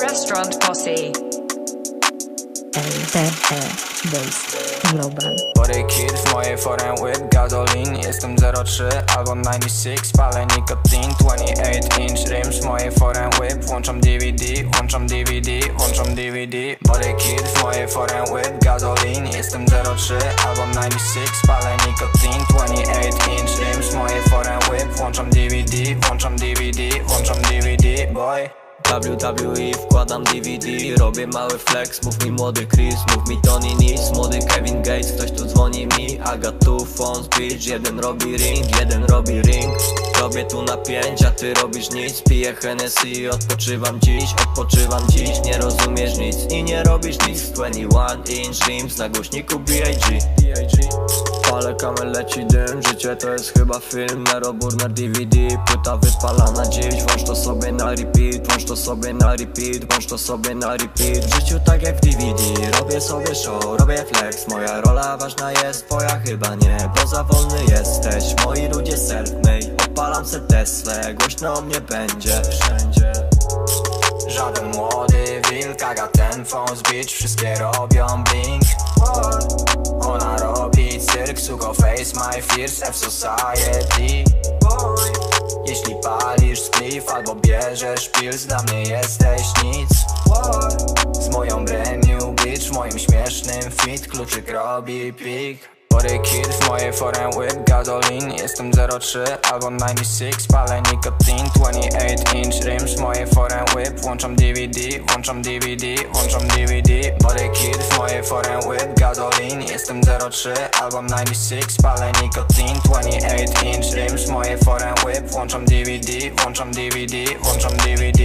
Restaurant Posse. LTE Base Global. Body kid w mojej foreign whip Gazolin, jestem 03 albo 96 Palę nikotin, 28 inch rims. W mojej foreign whip Włączam DVD, włączam DVD, włączam DVD Body kid w mojej foreign whip Gazolin, jestem 03 albo 96 Palę nikotin, 28 inch rims. W mojej foreign whip WWE wkładam DVD Robię mały flex, mów mi młody Chris Mów mi Tony Nis, młody Kevin Gates Ktoś tu dzwoni mi, I got two phones bitch. Jeden robi ring, jeden robi ring. Robię tu na pięć, a ty robisz nic. Piję Hennessy, odpoczywam dziś Odpoczywam dziś, nie rozumiesz nic I nie robisz nic. 21 inch rims Na głośniku B.I.G. Palę kamel, leci dym Życie to jest chyba film. Na robór na DVD Płyta wypalana dziś. Włącz to sobie na repeat Włącz to sobie na repeat Włącz to sobie na repeat. W życiu tak jak w DVD Robię sobie show, robię flex. Moja rola ważna jest, twoja chyba nie Bo za wolny jesteś. Moi ludzie self-made Odpalam se Tesla. Głośno o mnie będzie. Wszędzie. Żaden młody wilk, got ten phone Wszystkie robią blink. Ona robi suko face my fears F society. Jeśli palisz spliff albo bierzesz pills Dla mnie jesteś nic. Z moją brand new bitch, moim śmiesznym fit Kluczyk robi pik Body kid w mojej foreign whip Gazolin, jestem 03 albo 96 Palę nikotin, 28 inch rims w mojej foreign whip. Włączam DVD, włączam DVD, włączam DVD Body kid w mojej foreign whip Gazolin, jestem 03 albo 96 Palę nikotin, 28 inch rims w mojej foreign whip. Włączam DVD, włączam DVD, włączam DVD